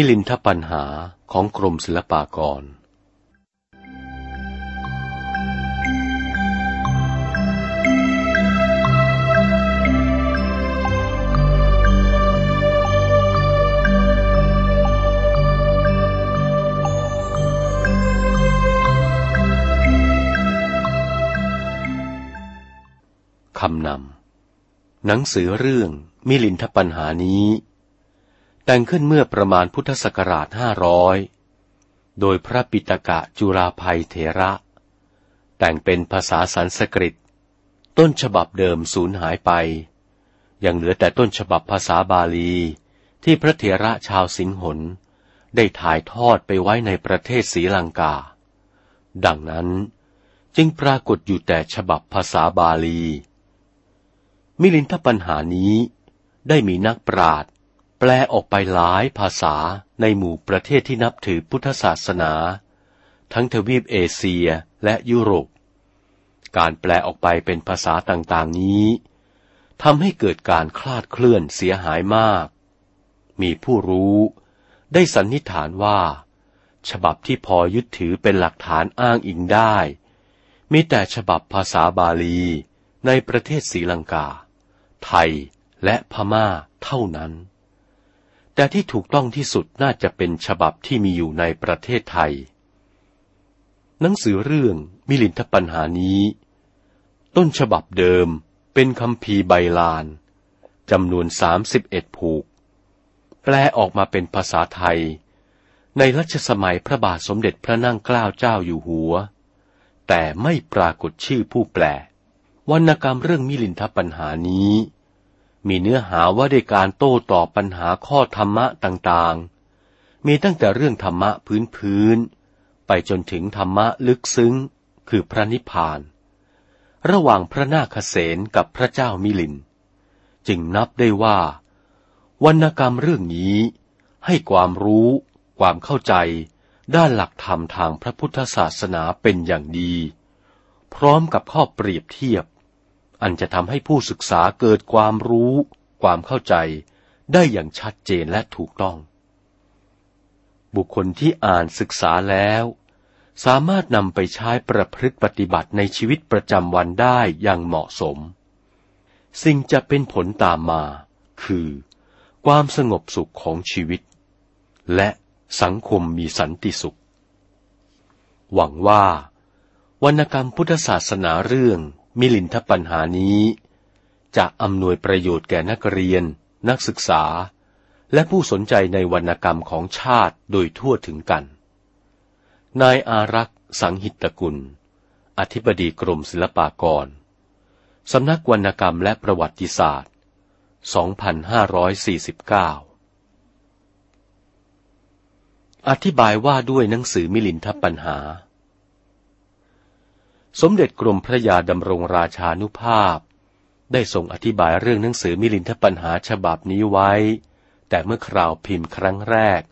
มิลินทปัญหาของกรมศิลปากร คำนำ หนังสือเรื่องมิลินทปัญหานี้ แต่งขึ้นเมื่อประมาณพุทธศักราชห้าร้อยโดยพระปิตกะจุราภัยเถระ แต่งเป็นภาษาสันสกฤต ต้นฉบับเดิมสูญหายไป ยังเหลือแต่ต้นฉบับภาษาบาลีที่พระเถระชาวสิงหน ได้ถ่ายทอดไปไว้ในประเทศศรีลังกา ดังนั้นจึงปรากฏอยู่แต่ฉบับภาษาบาลี มิลินทปัญหานี้ได้มีนักปราชญ์ แปลออกไปหลายภาษาในหมู่ประเทศที่นับถือพุทธศาสนา ทั้งทวีปเอเชียและยุโรป การแปลออกไปเป็นภาษาต่างๆนี้ทำให้เกิดการคลาดเคลื่อนเสียหายมาก มีผู้รู้ได้สันนิษฐานว่า ฉบับที่พอยึดถือเป็นหลักฐานอ้างอิงได้ มีแต่ฉบับภาษาบาลีในประเทศศรีลังกา ไทยและพม่าเท่านั้น แต่ที่ถูกต้องที่สุดน่าจะเป็นฉบับที่มีอยู่ในประเทศไทย หนังสือเรื่องมิลินทปัญหานี้ ต้นฉบับเดิมเป็นคำพีใบลานจำนวนสามสิบเอ็ดผูก แปลออกมาเป็นภาษาไทย ในรัชสมัยพระบาทสมเด็จพระนั่งเกล้าเจ้าอยู่หัว แต่ไม่ปรากฏชื่อผู้แปลวรรณกรรมเรื่องมิลินทปัญหานี้ มีเนื้อหาว่าด้วยการโต้ตอบปัญหาข้อธรรมะต่างๆ มีตั้งแต่เรื่องธรรมะพื้นๆ ไปจนถึงธรรมะลึกซึ้ง คือพระนิพพาน ระหว่างพระนาคเษนกับพระเจ้ามิลิน จึงนับได้ว่า วรรณกรรมเรื่องนี้ ให้ความรู้ ความเข้าใจ ด้านหลักธรรมทางพระพุทธศาสนาเป็นอย่างดี พร้อมกับข้อเปรียบเทียบ อันจะทำให้ผู้ศึกษาเกิดความรู้ ความเข้าใจ ได้อย่างชัดเจนและถูกต้อง บุคคลที่อ่านศึกษาแล้ว สามารถนำไปใช้ประพฤติปฏิบัติในชีวิตประจำวันได้อย่างเหมาะสม สิ่งจะเป็นผลตามมา คือ ความสงบสุขของชีวิต และสังคมมีสันติสุข หวังว่าวรรณกรรมพุทธศาสนาเรื่อง มิลินทปัญหานี้จะอำนวยประโยชน์แก่นักเรียน นักศึกษา และผู้สนใจในวรรณกรรมของชาติโดยทั่วถึงกัน นายอารักษ์ สังหิตกุล อธิบดีกรมศิลปากร สำนักวรรณกรรมและประวัติศาสตร์ 2549 อธิบายว่าด้วยหนังสือมิลินทปัญหา สมเด็จกรมพระยาดำรงราชานุภาพ ได้ทรงอธิบายเรื่องหนังสือมิลินทปัญหาฉบับนี้ไว้ แต่เมื่อคราวพิมพ์ครั้งแรก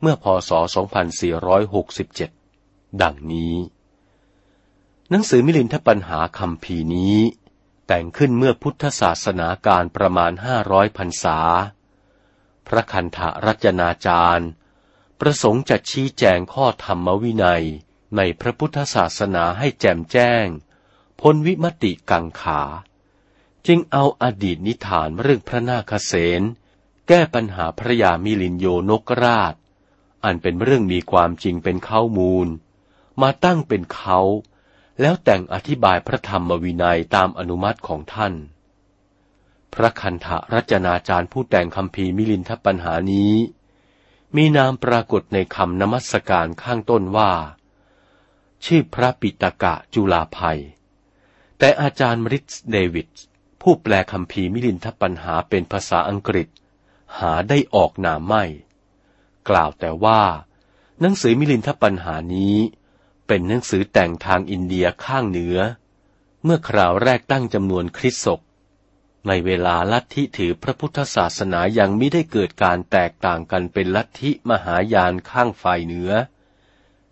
เมื่อพศ 2467 ดังนี้ หนังสือมิลินทปัญหาคำพีนี้ แต่งขึ้นเมื่อพุทธศาสนาการประมาณห้าร้อยพรรษา พระคันธรัจนาจารย์ ประสงค์จะชี้แจงข้อธรรมวินัย ในพระพุทธศาสนาให้แจ่มแจ้ง พ้นวิมติกังขา จึงเอาอดีตนิทานเรื่องพระนาคเษนแก้ปัญหาพระยามิลินโยนกราช อันเป็นเรื่องมีความจริงเป็นเค้ามูล มาตั้งเป็นเค้า แล้วแต่งอธิบายพระธรรมวินัยตามอนุมัติของท่าน พระคันถรจนาจารย์ผู้แต่งคัมภีร์มิลินทปัญหานี้ มีนามปรากฏในคำนมัสการข้างต้นว่า ชื่อพระปิตกะจุลาภัย แต่อาจารย์มริสเดวิดผู้แปลคัมภีร์มิลินทปัญหาเป็นภาษาอังกฤษ หาได้ออกนามไม่ กล่าวแต่ว่า หนังสือมิลินทปัญหานี้ เป็นหนังสือแต่งทางอินเดียข้างเหนือ เมื่อคราวแรกตั้งจำนวนคริสตศกในเวลาลัทธิถือพระพุทธศาสนายังไม่ได้เกิดการแตกต่างกันเป็นลัทธิมหายานข้างฝ่ายเหนือ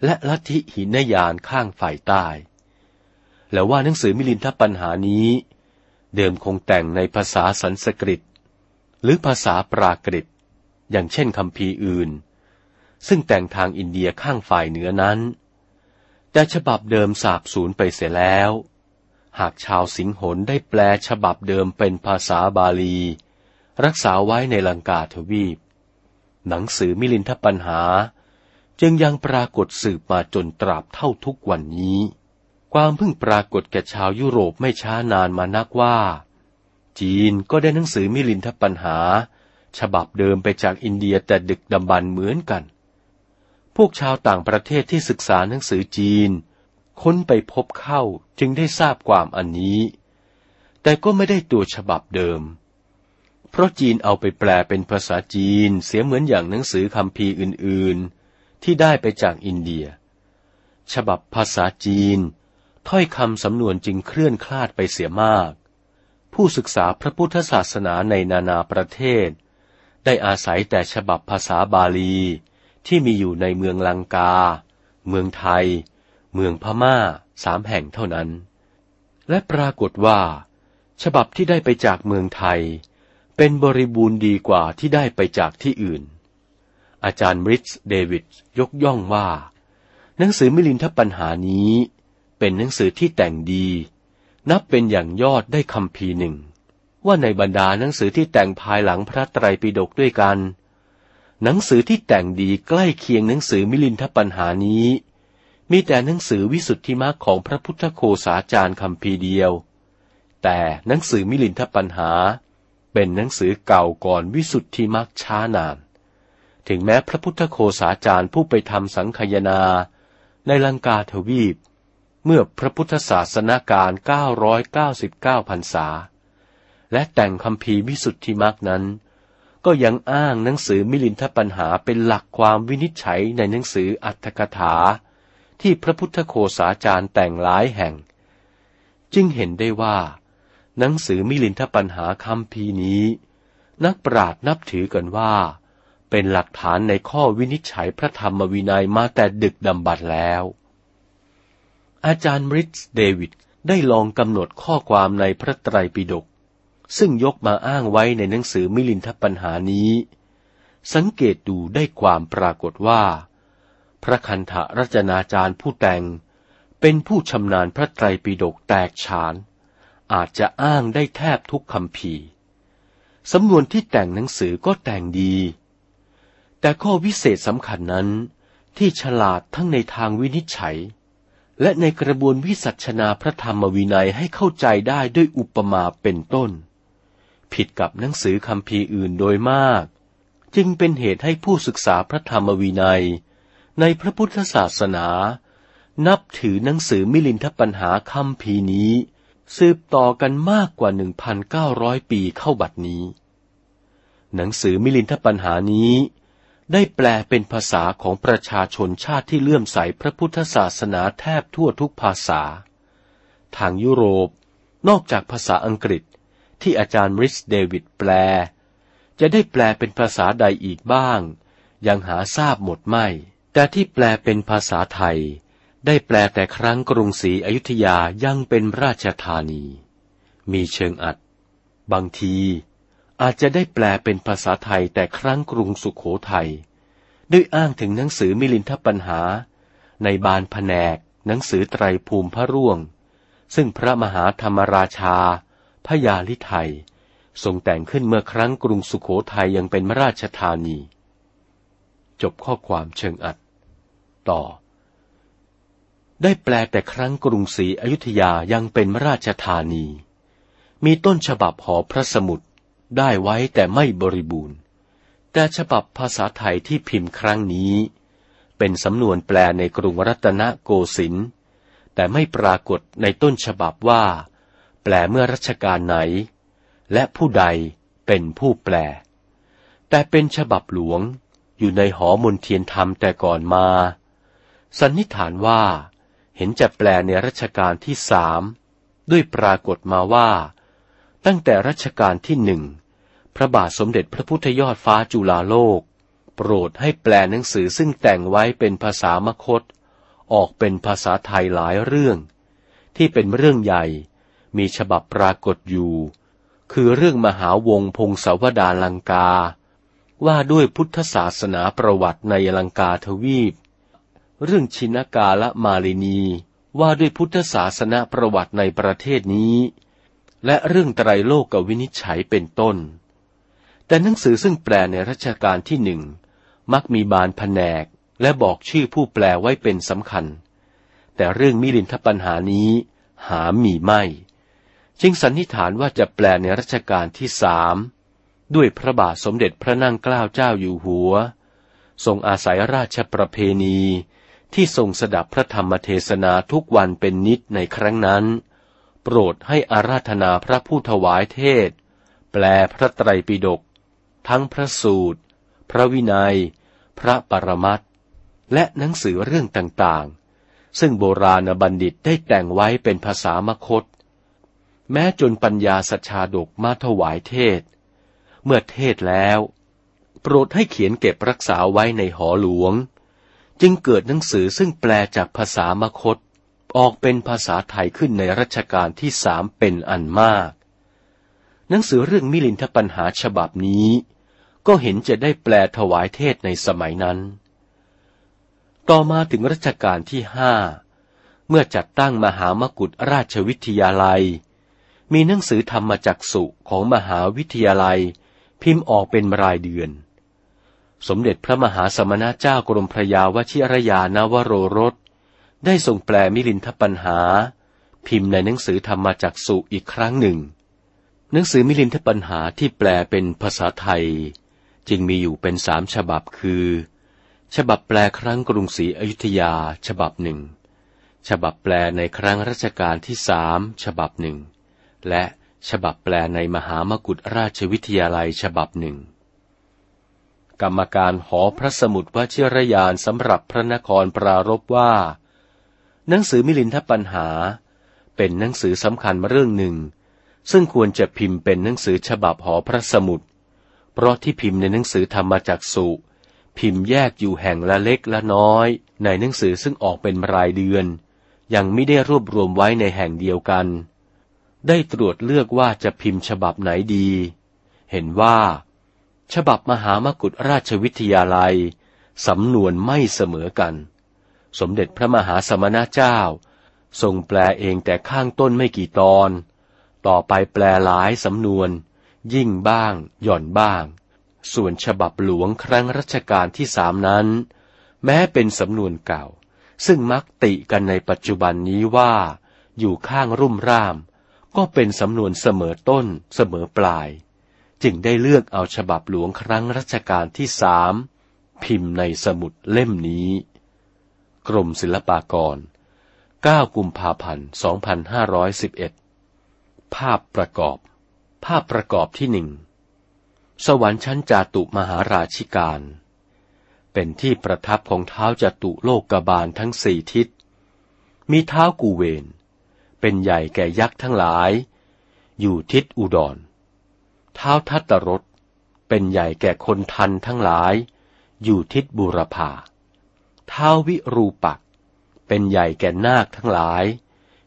และลัทธิหินยานข้างฝ่ายใต้ แล้วว่าหนังสือมิลินทปัญหานี้ เดิมคงแต่งในภาษาสันสกฤต หรือภาษาปรากฤต อย่างเช่นคำพีอื่น ซึ่งแต่งทางอินเดียข้างฝ่ายเหนือนั้น แต่ฉบับเดิมสาบสูญไปเสียแล้ว หากชาวสิงหนได้แปลฉบับเดิมเป็นภาษาบาลี รักษาไว้ในลังกาทวีป หนังสือมิลินทปัญหา จึงยังปรากฏสืบมาจนตราบเท่าทุกวันนี้ ความเพิ่งปรากฏแก่ชาวยุโรปไม่ช้านานมานักว่า จีนก็ได้หนังสือมิลินทปัญหา ฉบับเดิมไปจากอินเดียแต่ดึกดำบรรเหมือนกัน พวกชาวต่างประเทศที่ศึกษาหนังสือจีน ค้นไปพบเข้าจึงได้ทราบความอันนี้ แต่ก็ไม่ได้ตัวฉบับเดิม เพราะจีนเอาไปแปลเป็นภาษาจีนเสียเหมือนอย่างหนังสือคำพีอื่นๆ ที่ได้ไปจากอินเดีย ฉบับภาษาจีน ถ้อยคำสำนวนจึงเคลื่อนคลาดไปเสียมาก ผู้ศึกษาพระพุทธศาสนาในนานาประเทศ ได้อาศัยแต่ฉบับภาษาบาลีที่มีอยู่ในเมืองลังกา เมืองไทย เมืองพม่าสามแห่งเท่านั้น และปรากฏว่า ฉบับที่ได้ไปจากเมืองไทย เป็นบริบูรณ์ดีกว่าที่ได้ไปจากที่อื่น อาจารย์บริส์เดวิดยกย่องว่า หนังสือมิลินทปัญหานี้ เป็นหนังสือที่แต่งดี นับเป็นอย่างยอดได้คำพีหนึ่ง ว่าในบรรดาหนังสือที่แต่งภายหลังพระไตรปิฎกด้วยกัน หนังสือที่แต่งดีใกล้เคียงหนังสือมิลินทปัญหานี้ มีแต่หนังสือวิสุทธิมรรคของพระพุทธโคสาจารย์คำพีเดียว แต่หนังสือมิลินทปัญหา เป็นหนังสือเก่าก่อนวิสุทธิมรรคช้านาน ถึงแม้พระพุทธโคสาจารย์ผู้ไปทำสังคยนา ในลังกาทวีป เมื่อพระพุทธศาสนาการ 999พรรษา และแต่งคำพีวิสุทธิมรรคนั้น ก็ยังอ้างหนังสือมิลินทปัญหาเป็นหลักความวินิจฉัยในหนังสืออัตถกถา ที่พระพุทธโคสาจารย์แต่งหลายแห่ง จึงเห็นได้ว่า หนังสือมิลินทปัญหาคำพีนี้ นักปราชญ์นับถือกันว่า เป็นหลักฐานในข้อวินิจฉัยพระธรรมวินัยมาแต่ดึกดำบรรแล้ว อาจารย์ริสเดวิดได้ลองกำหนดข้อความในพระไตรปิฎกซึ่งยกมาอ้างไว้ในหนังสือมิลินทปัญหานี้ สังเกตดูได้ความปรากฏว่า พระคันธรัจนาจารย์ผู้แต่ง เป็นผู้ชำนาญพระไตรปิฎกแตกฉาน อาจจะอ้างได้แทบทุกคำพีสำนวนที่แต่งหนังสือก็แต่งดี แต่ข้อวิเศษสำคัญนั้นที่ฉลาดทั้งในทางวินิจฉัย และในกระบวนวิสัชนาพระธรรมวินัยให้เข้าใจได้ด้วยอุปมาเป็นต้น ผิดกับหนังสือคำพีอื่นโดยมาก จึงเป็นเหตุให้ผู้ศึกษาพระธรรมวินัย ในพระพุทธศาสนา นับถือหนังสือมิลินทปัญหาคำพีนี้ สืบต่อกันมากกว่า 1,900 ปีเข้าบัดนี้ หนังสือมิลินทปัญหานี้ ได้แปลเป็นภาษาของประชาชนชาติที่เลื่อมใสพระพุทธศาสนาแทบทั่วทุกภาษา ทางยุโรป นอกจากภาษาอังกฤษที่อาจารย์ริสเดวิดแปล จะได้แปลเป็นภาษาใดอีกบ้าง ยังหาทราบหมดไม่ แต่ที่แปลเป็นภาษาไทย ได้แปลแต่ครั้งกรุงศรีอยุธยายังเป็นราชธานี มีเชิงอัด บางที อาจจะได้แปลเป็นภาษาไทยแต่ครั้งกรุงสุขโขทัยด้วยอ้างถึงหนังสือมิลินทปัญหา ในบานแผนก หนังสือไตรภูมิพระร่วง ซึ่งพระมหาธรรมราชาพยาลิไทยทรงแต่งขึ้นเมื่อครั้งกรุงสุขโขทัยยังเป็นมราชธานี จบข้อความเชิงอัด ต่อ ได้แปลแต่ครั้งกรุงศรีอยุธยายังเป็นมราชธานี มีต้นฉบับหอพระสมุด ได้ไว้แต่ไม่บริบูรณ์ แต่ฉบับภาษาไทยที่พิมพ์ครั้งนี้ เป็นสำนวนแปลในกรุงรัตนโกสินทร์แต่ไม่ปรากฏในต้นฉบับว่า แปลเมื่อรัชกาลไหน และผู้ใดเป็นผู้แปล แต่เป็นฉบับหลวงอยู่ในหอมนเทียนธรรมแต่ก่อนมา สันนิษฐานว่า เห็นจะแปลในรัชกาลที่สามด้วยปรากฏมาว่า ตั้งแต่รัชกาลที่หนึ่ง พระบาทสมเด็จพระพุทธยอดฟ้าจุฬาโลก โปรดให้แปลหนังสือซึ่งแต่งไว้เป็นภาษามคต ออกเป็นภาษาไทยหลายเรื่อง ที่เป็นเรื่องใหญ่ มีฉบับปรากฏอยู่ คือเรื่องมหาวงพงศาวดารลังกา ว่าด้วยพุทธศาสนาประวัติในลังกาทวีป เรื่องชินกาละมาลินีว่าด้วยพุทธศาสนาประวัติในประเทศนี้ และเรื่องไตรโลกกวินิจฉัยเป็นต้น แต่หนังสือซึ่งแปลในรัชกาลที่หนึ่งมักมีบานแผนกและบอกชื่อผู้แปลไว้เป็นสำคัญ แต่เรื่องมิลินทปัญหานี้หามีไม่ จึงสันนิษฐานว่าจะแปลในรัชกาลที่สามด้วยพระบาทสมเด็จพระนั่งเกล้าเจ้าอยู่หัว ทรงอาศัยราชประเพณีที่ทรงสดับพระธรรมเทศนาทุกวันเป็นนิดในครั้งนั้น โปรดให้อาราธนาพระผู้ถวายเทศ แปลพระไตรปิฎกทั้งพระสูตร พระวินัย พระปรมัตและหนังสือเรื่องต่างๆ ซึ่งโบราณบัณฑิตได้แต่งไว้เป็นภาษามคต แม้จนปัญญาสัชาดกมาถวายเทศ เมื่อเทศแล้ว โปรดให้เขียนเก็บรักษาไว้ในหอหลวง จึงเกิดหนังสือซึ่งแปลจากภาษามคต ออกเป็นภาษาไทยขึ้นในรัชกาลที่สามเป็นอันมาก หนังสือเรื่องมิลินทปัญหาฉบับนี้ ก็เห็นจะได้แปลถวายเทศในสมัยนั้น ต่อมาถึงรัชกาลที่ห้าเมื่อจัดตั้งมหามกุฏราชวิทยาลัย มีหนังสือธรรมจักสุของมหาวิทยาลัย พิมพ์ออกเป็นรายเดือน สมเด็จพระมหาสมณเจ้ากรมพระยาวชิรยานวโรรส ได้ส่งแปลมิลินทปัญหา พิมพ์ในหนังสือธรรมจักสุอีกครั้งหนึ่ง หนังสือมิลินทปัญหาที่แปลเป็นภาษาไทย จึงมีอยู่เป็นสามฉบับคือ ฉบับแปลครั้งกรุงศรีอยุธยา ฉบับหนึ่ง ฉบับแปลในครั้งรัชกาลที่สามฉบับหนึ่ง และฉบับแปลในมหามกุฏราชวิทยาลัยฉบับหนึ่ง กรรมการหอพระสมุดวชิรยานสำหรับพระนครปรารบว่า หนังสือมิลินทปัญหา เป็นหนังสือสำคัญเรื่องหนึ่ง ซึ่งควรจะพิมพ์เป็นหนังสือฉบับหอพระสมุดเพราะที่พิมพ์ในหนังสือธรรมจักสุพิมพ์แยกอยู่แห่งละเล็กละน้อย ในหนังสือซึ่งออกเป็นรายเดือน ยังไม่ได้รวบรวมไว้ในแห่งเดียวกัน ได้ตรวจเลือกว่าจะพิมพ์ฉบับไหนดี เห็นว่า ฉบับมหามกุฏราชวิทยาลัย สำนวนไม่เสมอกัน สมเด็จพระมหาสมณเจ้า ทรงแปลเองแต่ข้างต้นไม่กี่ตอน ต่อไปแปลหลายสำนวน ยิ่งบ้าง หย่อนบ้าง ส่วนฉบับหลวงครั้งรัชกาลที่สามนั้น แม้เป็นสำนวนเก่า ซึ่งมักติกันในปัจจุบันนี้ว่า อยู่ข้างรุ่มร่าม ก็เป็นสำนวนเสมอต้นเสมอปลาย จึงได้เลือกเอาฉบับหลวงครั้งรัชกาลที่สามพิมพ์ในสมุดเล่มนี้ กรมศิลปากร 9 กุมภาพันธ์ 2511 ภาพประกอบ ภาพประกอบที่หนึ่ง สวรรค์ชั้นจาตุมหาราชิการ เป็นที่ประทับของเท้าจาตุโลกกบาลทั้งสี่ทิศ มีเท้ากูเวน เป็นใหญ่แก่ยักษ์ทั้งหลาย อยู่ทิศอุดร เท้าทัตตรสเป็นใหญ่แก่คนทันทั้งหลาย อยู่ทิศบุรพา ท้าวิรูปัก เป็นใหญ่แก่นาคทั้งหลาย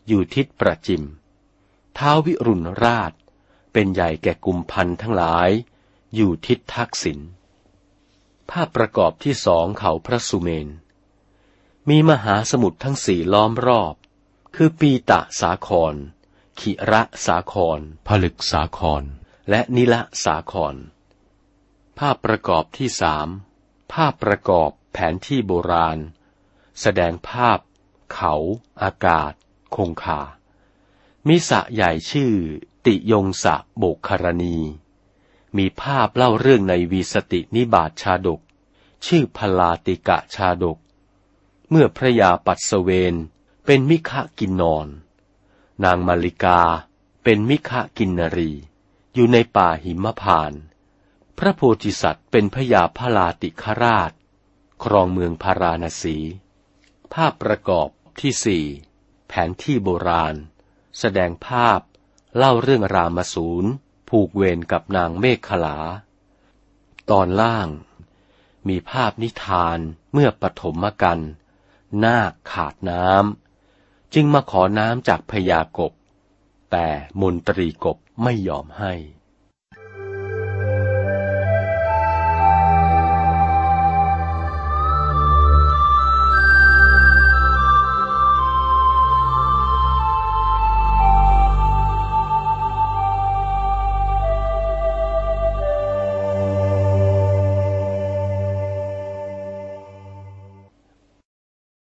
อยู่ทิศประจิมเท้าวิรุณราช เป็นใหญ่แก่กุมพันทั้งหลาย อยู่ทิศทักษิณ ภาพประกอบที่สองเขาพระสุเมน มีมหาสมุทรทั้งสี่ล้อมรอบ คือปีตะสาคร ขิระสาคร ผลึกสาคร และนิละสาคร ภาพประกอบที่สามภาพประกอบ แผนที่โบราณ แสดงภาพ เขา อากาศ คงคามีสะใหญ่ชื่อ ติยงสะโบกคารณี มีภาพเล่าเรื่องในวีสตินิบาตชาดก ชื่อพลาติกะชาดก เมื่อพระยาปัสเวนเป็นมิฆะกินนอน นางมาริกาเป็นมิฆะกินนรี อยู่ในป่าหิมพาน พระโพธิสัตว์เป็นพระยาพลาติคราช ครองเมืองพาราณสี ภาพประกอบที่สี่แผนที่โบราณ แสดงภาพ เล่าเรื่องรามสูรผูกเวรกับนางเมฆขลา ตอนล่าง มีภาพนิทานเมื่อปฐมกันนาคขาดน้ำ จึงมาขอน้ำจากพญากบ แต่มนตรีกบไม่ยอมให้